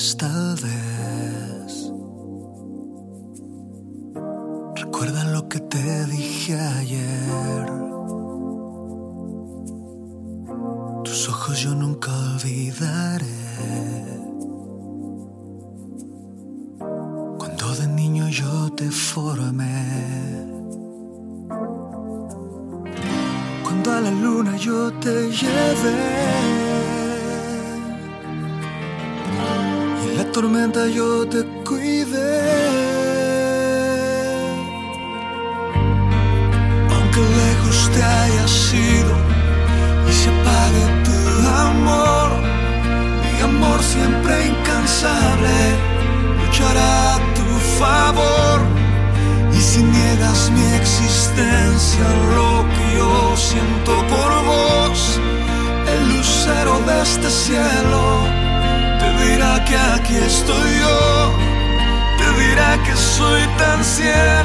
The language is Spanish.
buenas tardes. Recuerda lo que te dije ayer. Tus ojos yo nunca olvidaré. Cuando de niño yo te formé. Cuando a la luna yo te llevé. Tormenta yo te cuidé. Aunque lejos te hayas ido y se apague tu amor, mi amor siempre incansable luchará a tu favor. Y si niegas mi existencia, lo que yo siento por vos, el lucero de este cielo te dirá que aquí soy tan cierto